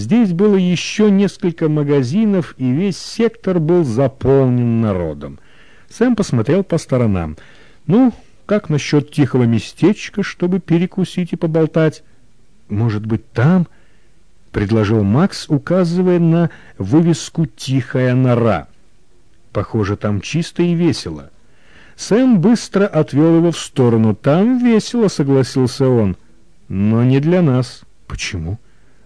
Здесь было еще несколько магазинов, и весь сектор был заполнен народом. Сэм посмотрел по сторонам. «Ну, как насчет тихого местечка, чтобы перекусить и поболтать? Может быть, там?» — предложил Макс, указывая на вывеску «Тихая нора». «Похоже, там чисто и весело». Сэм быстро отвел его в сторону. «Там весело», — согласился он. «Но не для нас». «Почему?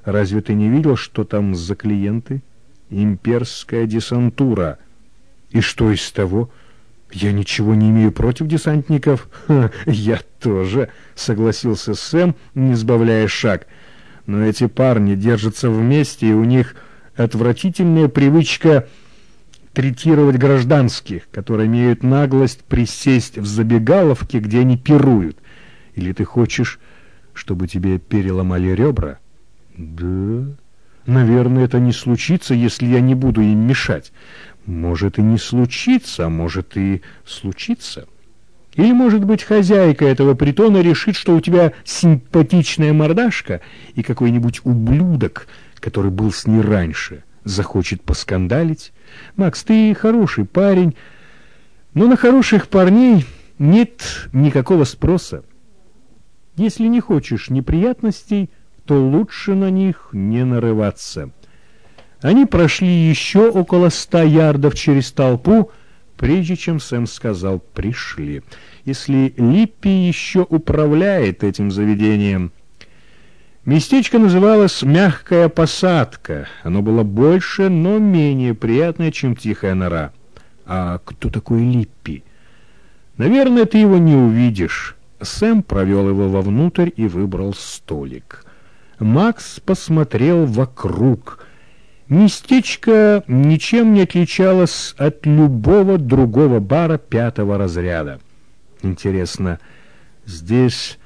Разве ты не видел, что там за клиенты?» «Имперская десантура». «И что из того?» «Я ничего не имею против десантников». Ха, «Я тоже», — согласился Сэм, не сбавляя шаг. «Но эти парни держатся вместе, и у них отвратительная привычка третировать гражданских, которые имеют наглость присесть в забегаловке, где они пируют. Или ты хочешь, чтобы тебе переломали ребра? Да, наверное, это не случится, если я не буду им мешать. Может и не случится, а может и случится. Или, может быть, хозяйка этого притона решит, что у тебя симпатичная мордашка и какой-нибудь ублюдок, который был с ней раньше, захочет поскандалить, Макс, ты хороший парень, но на хороших парней нет никакого спроса. Если не хочешь неприятностей, то лучше на них не нарываться. Они прошли еще около ста ярдов через толпу, прежде чем Сэм сказал «пришли». Если Липпи еще управляет этим заведением... Местечко называлось «Мягкая посадка». Оно было больше, но менее приятное, чем «Тихая нора». А кто такой Липпи? Наверное, ты его не увидишь. Сэм провел его вовнутрь и выбрал столик. Макс посмотрел вокруг. Местечко ничем не отличалось от любого другого бара пятого разряда. Интересно, здесь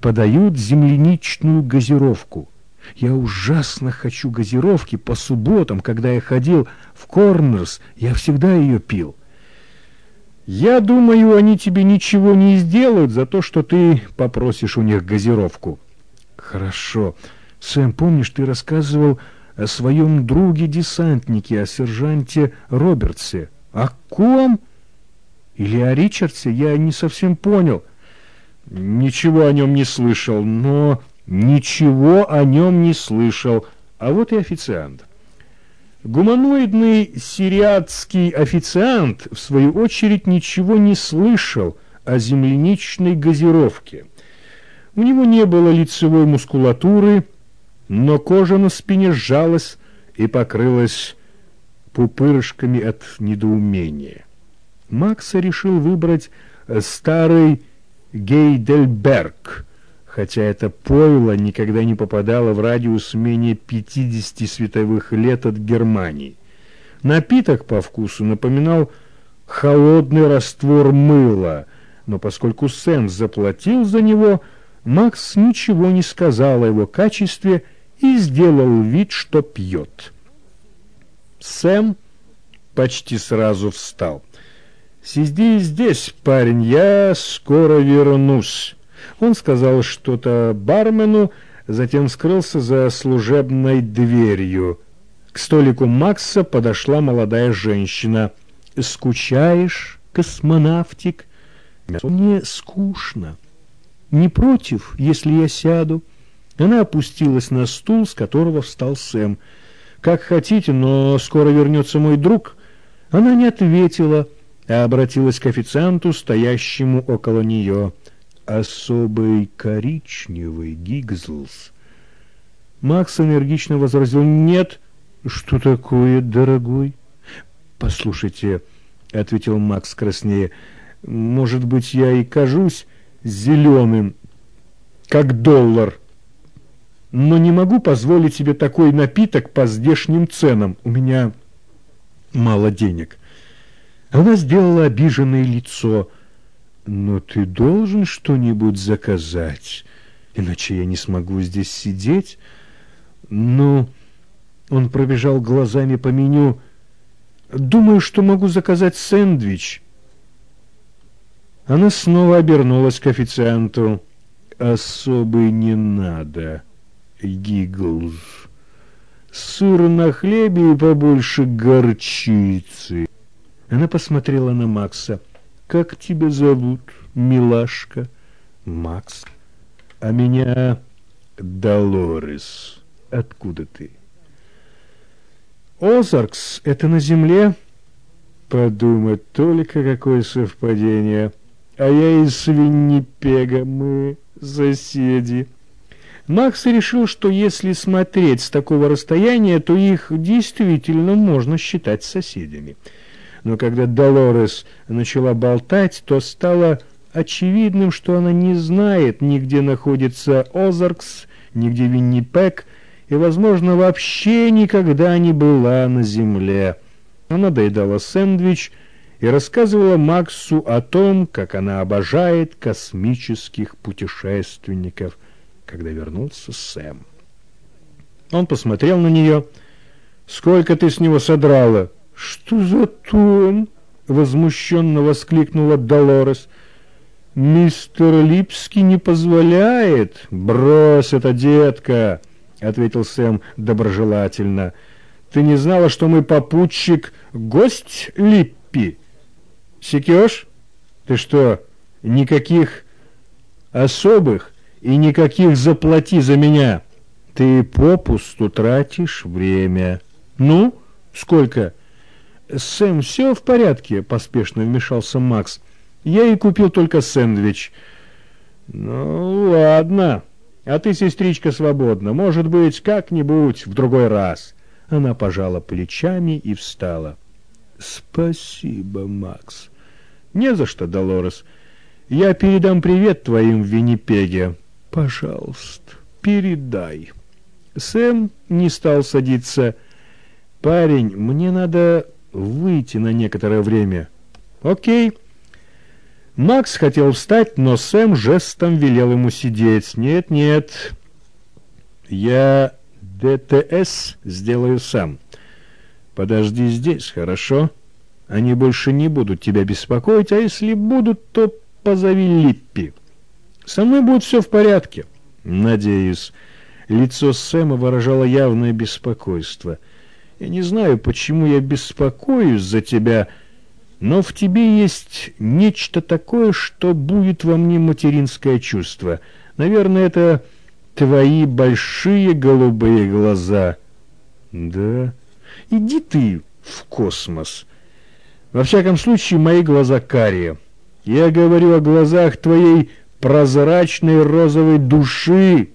подают земляничную газировку. Я ужасно хочу газировки по субботам, когда я ходил в Корнерс, я всегда ее пил. Я думаю, они тебе ничего не сделают за то, что ты попросишь у них газировку. Хорошо. Сэм, помнишь, ты рассказывал о своем друге-десантнике, о сержанте Робертсе? О ком? Или о Ричардсе? Я не совсем понял. Ничего о нем не слышал, но ничего о нем не слышал. А вот и официант. Гуманоидный сириатский официант, в свою очередь, ничего не слышал о земляничной газировке. У него не было лицевой мускулатуры, но кожа на спине сжалась и покрылась пупырышками от недоумения. Макса решил выбрать старый Гейдельберг, хотя это пойло никогда не попадало в радиус менее 50 световых лет от Германии. Напиток по вкусу напоминал холодный раствор мыла, но поскольку Сэм заплатил за него, Макс ничего не сказал о его качестве и сделал вид, что пьет. Сэм почти сразу встал. «Сиди здесь, парень, я скоро вернусь». Он сказал что-то бармену, затем скрылся за служебной дверью. К столику Макса подошла молодая женщина. «Скучаешь, космонавтик?» «Мне скучно. Не против, если я сяду?» Она опустилась на стул, с которого встал Сэм. «Как хотите, но скоро вернется мой друг». Она не ответила, — а обратилась к официанту, стоящему около нее. «Особый коричневый Гигзлс». Макс энергично возразил «Нет». «Что такое, дорогой?» «Послушайте», — ответил Макс краснее, — «может быть, я и кажусь зеленым, как доллар, но не могу позволить себе такой напиток по здешним ценам. У меня мало денег». Она сделала обиженное лицо. «Но ты должен что-нибудь заказать, иначе я не смогу здесь сидеть». «Ну...» Он пробежал глазами по меню. «Думаю, что могу заказать сэндвич». Она снова обернулась к официанту. «Особый не надо, Гиглз. сыр на хлебе и побольше горчицы. Она посмотрела на Макса. «Как тебя зовут, милашка?» «Макс». «А меня Долорес. Откуда ты?» «Озаркс — это на земле?» «Подумать только, какое совпадение. А я из Виннипега, мы соседи». Макс решил, что если смотреть с такого расстояния, то их действительно можно считать соседями но когда Долорес начала болтать, то стало очевидным, что она не знает, ни где находится Озаркс, ни где Виннипек, и, возможно, вообще никогда не была на земле. Она доедала сэндвич и рассказывала Максу о том, как она обожает космических путешественников, когда вернулся Сэм. Он посмотрел на нее. «Сколько ты с него содрала?» «Что за тон?» — возмущенно воскликнула Долорес. «Мистер Липский не позволяет». «Брось это, детка!» — ответил Сэм доброжелательно. «Ты не знала, что мы попутчик гость Липпи? Секешь? Ты что, никаких особых и никаких заплати за меня? Ты попусту тратишь время. Ну, сколько?» «Сэм, все в порядке», — поспешно вмешался Макс. «Я и купил только сэндвич». «Ну, ладно. А ты, сестричка, свободна. Может быть, как-нибудь в другой раз». Она пожала плечами и встала. «Спасибо, Макс». «Не за что, Долорес. Я передам привет твоим в Виннипеге. Пожалуйста, передай». Сэм не стал садиться. «Парень, мне надо выйти на некоторое время. Окей. Макс хотел встать, но Сэм жестом велел ему сидеть. Нет, нет. Я ДТС сделаю сам. Подожди здесь, хорошо? Они больше не будут тебя беспокоить, а если будут, то позови Липпи. Со мной будет все в порядке. Надеюсь. Лицо Сэма выражало явное беспокойство — я не знаю, почему я беспокоюсь за тебя, но в тебе есть нечто такое, что будет во мне материнское чувство. Наверное, это твои большие голубые глаза. Да, иди ты в космос. Во всяком случае, мои глаза карие. Я говорю о глазах твоей прозрачной розовой души,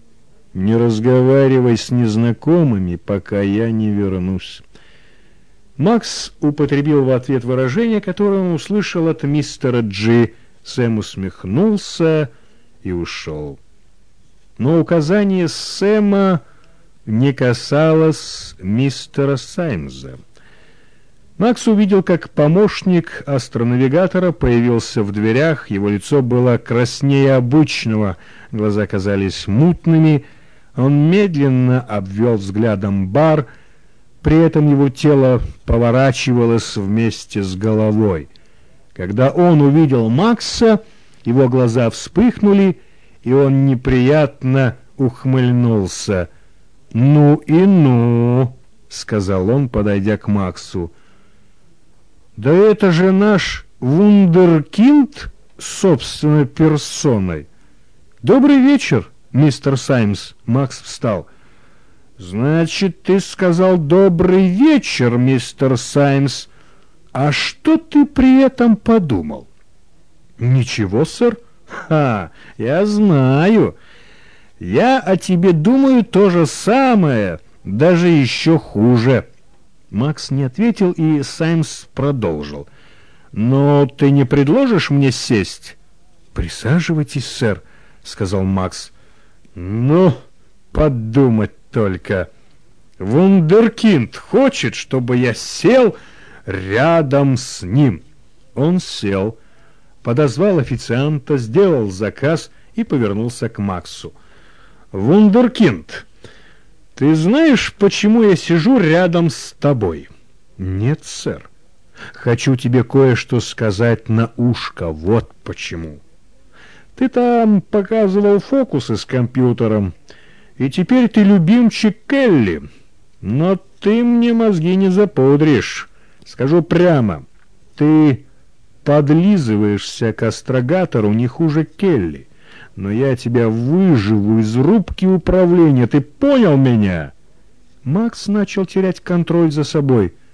не разговаривай с незнакомыми, пока я не вернусь. Макс употребил в ответ выражение, которое он услышал от мистера Джи. Сэм усмехнулся и ушел. Но указание Сэма не касалось мистера Саймза. Макс увидел, как помощник астронавигатора появился в дверях. Его лицо было краснее обычного, глаза казались мутными, он медленно обвел взглядом бар, при этом его тело поворачивалось вместе с головой. Когда он увидел Макса, его глаза вспыхнули, и он неприятно ухмыльнулся. «Ну и ну!» — сказал он, подойдя к Максу. «Да это же наш вундеркинд собственной персоной! Добрый вечер!» мистер Саймс. Макс встал. «Значит, ты сказал добрый вечер, мистер Саймс. А что ты при этом подумал?» «Ничего, сэр. Ха, я знаю. Я о тебе думаю то же самое, даже еще хуже». Макс не ответил, и Саймс продолжил. «Но ты не предложишь мне сесть?» «Присаживайтесь, сэр», — сказал Макс. Ну, подумать только. Вундеркинд хочет, чтобы я сел рядом с ним. Он сел, подозвал официанта, сделал заказ и повернулся к Максу. Вундеркинд, ты знаешь, почему я сижу рядом с тобой? Нет, сэр. Хочу тебе кое-что сказать на ушко, вот почему. Ты там показывал фокусы с компьютером, и теперь ты любимчик Келли. Но ты мне мозги не запудришь. Скажу прямо, ты подлизываешься к астрогатору не хуже Келли. Но я тебя выживу из рубки управления, ты понял меня?» Макс начал терять контроль за собой –